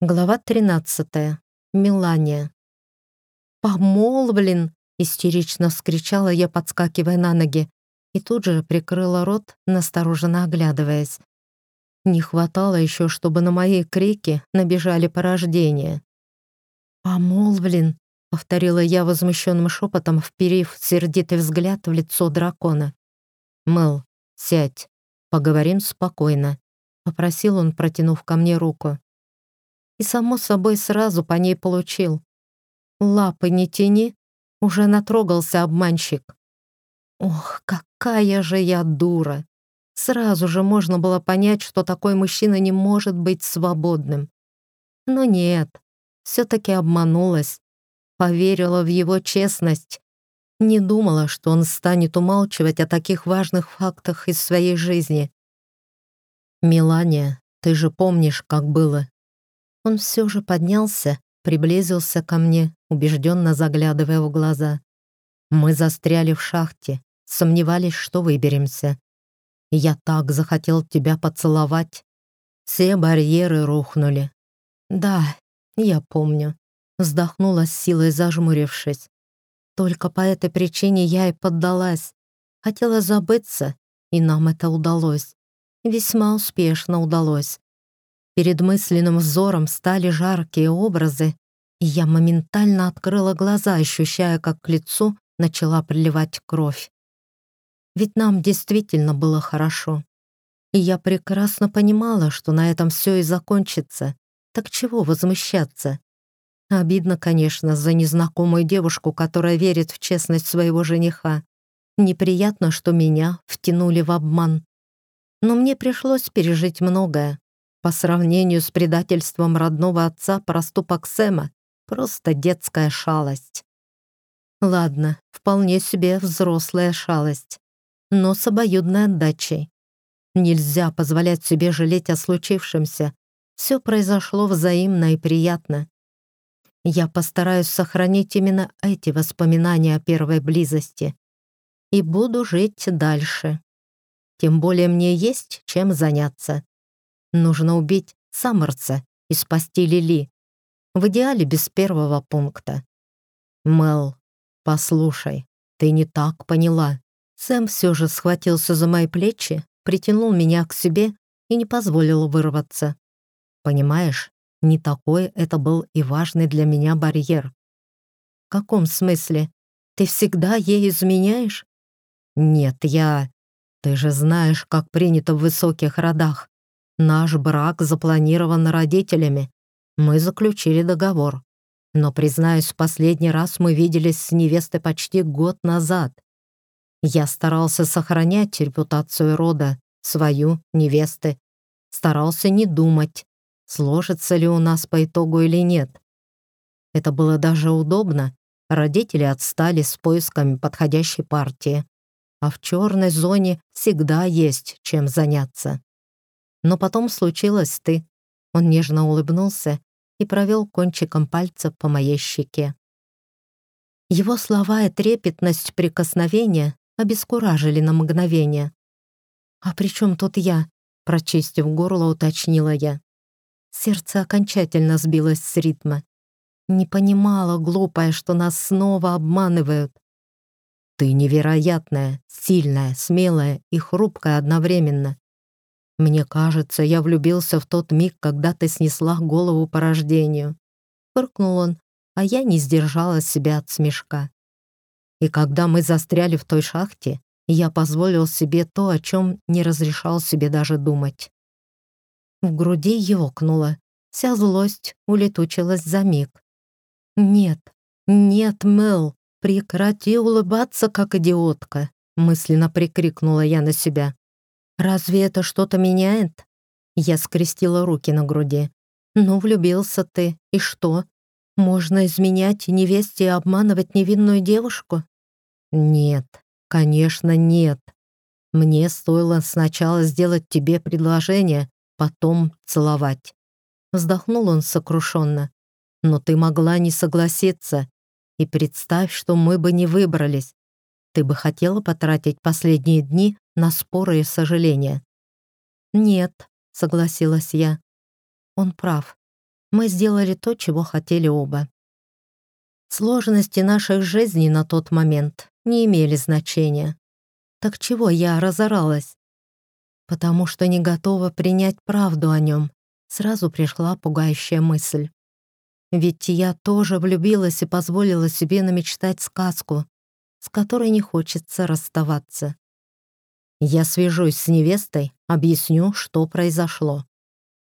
Глава 13. Мелания. «Помолвлен!» — истерично вскричала я, подскакивая на ноги, и тут же прикрыла рот, настороженно оглядываясь. Не хватало еще, чтобы на мои крики набежали порождения. «Помолвлен!» — повторила я возмущенным шепотом, вперив сердитый взгляд в лицо дракона. «Мэл, сядь, поговорим спокойно», — попросил он, протянув ко мне руку и, само собой, сразу по ней получил. Лапы не тяни, уже натрогался обманщик. Ох, какая же я дура! Сразу же можно было понять, что такой мужчина не может быть свободным. Но нет, все-таки обманулась. Поверила в его честность. Не думала, что он станет умалчивать о таких важных фактах из своей жизни. «Мелания, ты же помнишь, как было?» Он все же поднялся, приблизился ко мне, убежденно заглядывая в глаза. Мы застряли в шахте, сомневались, что выберемся. Я так захотел тебя поцеловать. Все барьеры рухнули. Да, я помню. Вздохнула с силой, зажмурившись. Только по этой причине я и поддалась. Хотела забыться, и нам это удалось. Весьма успешно удалось. Перед мысленным взором стали жаркие образы, и я моментально открыла глаза, ощущая, как к лицу начала приливать кровь. Ведь нам действительно было хорошо. И я прекрасно понимала, что на этом все и закончится. Так чего возмущаться? Обидно, конечно, за незнакомую девушку, которая верит в честность своего жениха. Неприятно, что меня втянули в обман. Но мне пришлось пережить многое. По сравнению с предательством родного отца проступок Сэма — просто детская шалость. Ладно, вполне себе взрослая шалость, но с обоюдной отдачей. Нельзя позволять себе жалеть о случившемся. Все произошло взаимно и приятно. Я постараюсь сохранить именно эти воспоминания о первой близости и буду жить дальше. Тем более мне есть чем заняться. Нужно убить Саммерса и спасти Лили. В идеале без первого пункта. Мел, послушай, ты не так поняла. Сэм все же схватился за мои плечи, притянул меня к себе и не позволил вырваться. Понимаешь, не такой это был и важный для меня барьер. В каком смысле? Ты всегда ей изменяешь? Нет, я... Ты же знаешь, как принято в высоких родах. Наш брак запланирован родителями. Мы заключили договор. Но, признаюсь, последний раз мы виделись с невестой почти год назад. Я старался сохранять репутацию рода, свою, невесты. Старался не думать, сложится ли у нас по итогу или нет. Это было даже удобно. Родители отстали с поисками подходящей партии. А в черной зоне всегда есть чем заняться. Но потом случилось ты. Он нежно улыбнулся и провел кончиком пальца по моей щеке. Его слова и трепетность прикосновения обескуражили на мгновение. «А при чем тут я?» — прочистив горло, уточнила я. Сердце окончательно сбилось с ритма. Не понимала, глупая, что нас снова обманывают. «Ты невероятная, сильная, смелая и хрупкая одновременно. Мне кажется, я влюбился в тот миг, когда ты снесла голову по рождению. Фыркнул он, а я не сдержала себя от смешка. И когда мы застряли в той шахте, я позволил себе то, о чем не разрешал себе даже думать. В груди ёкнуло, вся злость улетучилась за миг. «Нет, нет, Мэл, прекрати улыбаться, как идиотка», мысленно прикрикнула я на себя. «Разве это что-то меняет?» Я скрестила руки на груди. «Ну, влюбился ты, и что? Можно изменять невесте и обманывать невинную девушку?» «Нет, конечно, нет. Мне стоило сначала сделать тебе предложение, потом целовать». Вздохнул он сокрушенно. «Но ты могла не согласиться. И представь, что мы бы не выбрались. Ты бы хотела потратить последние дни на споры и сожаления. «Нет», — согласилась я. «Он прав. Мы сделали то, чего хотели оба. Сложности наших жизней на тот момент не имели значения. Так чего я разоралась? Потому что не готова принять правду о нем. Сразу пришла пугающая мысль. Ведь я тоже влюбилась и позволила себе намечтать сказку, с которой не хочется расставаться. Я свяжусь с невестой, объясню, что произошло.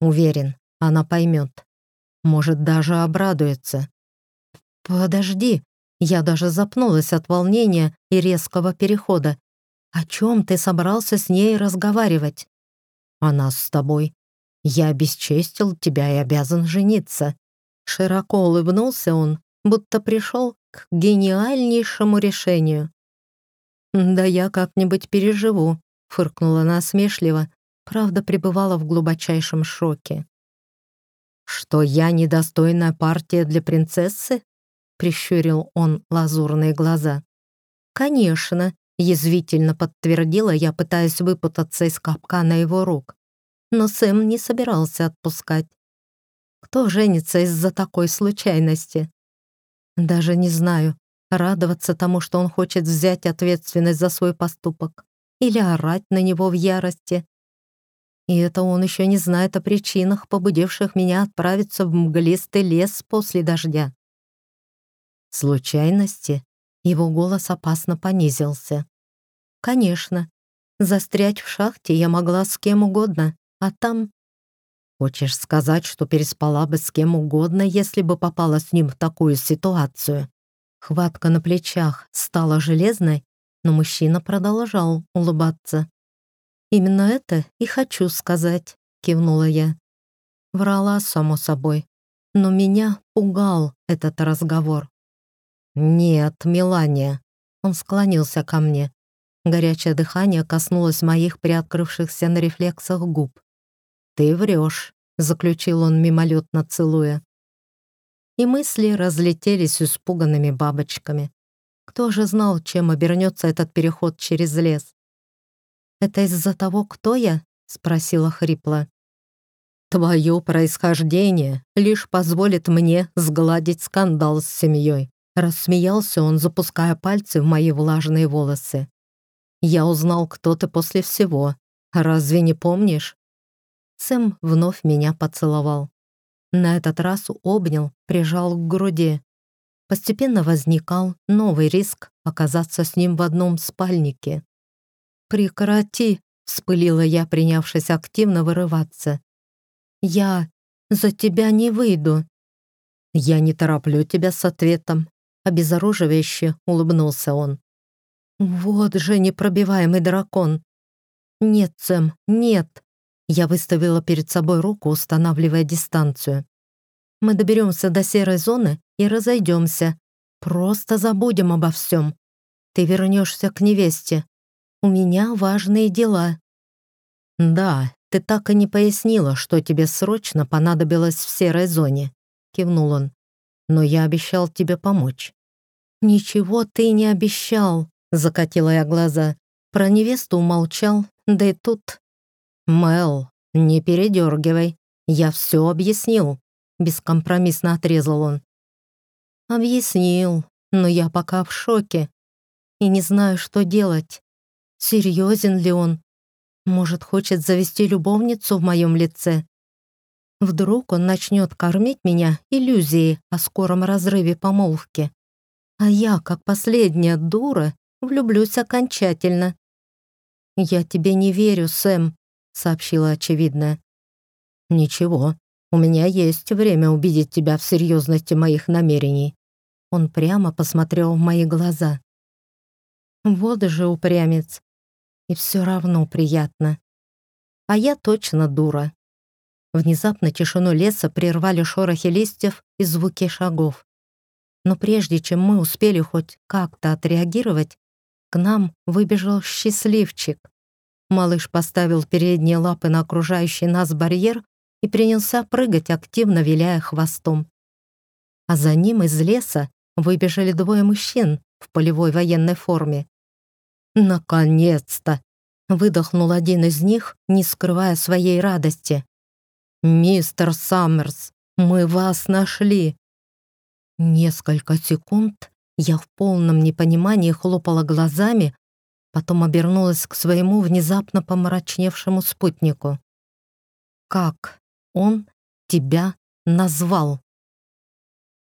Уверен, она поймет. Может, даже обрадуется. «Подожди!» Я даже запнулась от волнения и резкого перехода. «О чем ты собрался с ней разговаривать?» «О нас с тобой. Я обесчестил тебя и обязан жениться». Широко улыбнулся он, будто пришел к гениальнейшему решению. «Да я как-нибудь переживу», — фыркнула насмешливо, правда пребывала в глубочайшем шоке. «Что я недостойная партия для принцессы?» — прищурил он лазурные глаза. «Конечно», — язвительно подтвердила я, пытаясь выпутаться из капкана его рук. Но Сэм не собирался отпускать. Кто женится из-за такой случайности? Даже не знаю, радоваться тому, что он хочет взять ответственность за свой поступок, или орать на него в ярости. И это он еще не знает о причинах, побудивших меня отправиться в мглистый лес после дождя. Случайности? Его голос опасно понизился. Конечно, застрять в шахте я могла с кем угодно, а там... Хочешь сказать, что переспала бы с кем угодно, если бы попала с ним в такую ситуацию? Хватка на плечах стала железной, но мужчина продолжал улыбаться. «Именно это и хочу сказать», — кивнула я. Врала, само собой, но меня пугал этот разговор. «Нет, Мелания». Он склонился ко мне. Горячее дыхание коснулось моих приоткрывшихся на рефлексах губ. «Ты врешь», — заключил он мимолетно целуя. И мысли разлетелись испуганными бабочками. Кто же знал, чем обернется этот переход через лес? «Это из-за того, кто я?» — спросила хрипло. «Твое происхождение лишь позволит мне сгладить скандал с семьей», Рассмеялся он, запуская пальцы в мои влажные волосы. «Я узнал, кто ты после всего. Разве не помнишь?» Сэм вновь меня поцеловал. На этот раз обнял, прижал к груди. Постепенно возникал новый риск оказаться с ним в одном спальнике. «Прекрати!» — вспылила я, принявшись активно вырываться. «Я за тебя не выйду». «Я не тороплю тебя с ответом обезоруживающе улыбнулся он. «Вот же непробиваемый дракон!» «Нет, Сэм, нет!» Я выставила перед собой руку, устанавливая дистанцию. «Мы доберемся до серой зоны и разойдемся. Просто забудем обо всем. Ты вернешься к невесте. У меня важные дела». «Да, ты так и не пояснила, что тебе срочно понадобилось в серой зоне», — кивнул он. «Но я обещал тебе помочь. «Ничего ты не обещал», — закатила я глаза. Про невесту умолчал, да и тут... «Мел, не передергивай, я все объяснил», — бескомпромиссно отрезал он. «Объяснил, но я пока в шоке и не знаю, что делать. Серьезен ли он? Может, хочет завести любовницу в моем лице? Вдруг он начнет кормить меня иллюзией о скором разрыве помолвки? А я, как последняя дура, влюблюсь окончательно. «Я тебе не верю, Сэм», — сообщила очевидное. «Ничего, у меня есть время убедить тебя в серьезности моих намерений». Он прямо посмотрел в мои глаза. Вот же упрямец. И все равно приятно. А я точно дура. Внезапно тишину леса прервали шорохи листьев и звуки шагов. Но прежде чем мы успели хоть как-то отреагировать, к нам выбежал счастливчик. Малыш поставил передние лапы на окружающий нас барьер и принялся прыгать, активно виляя хвостом. А за ним из леса выбежали двое мужчин в полевой военной форме. «Наконец-то!» — выдохнул один из них, не скрывая своей радости. «Мистер Саммерс, Мы вас нашли!» Несколько секунд я в полном непонимании хлопала глазами, потом обернулась к своему внезапно помрачневшему спутнику. «Как он тебя назвал?»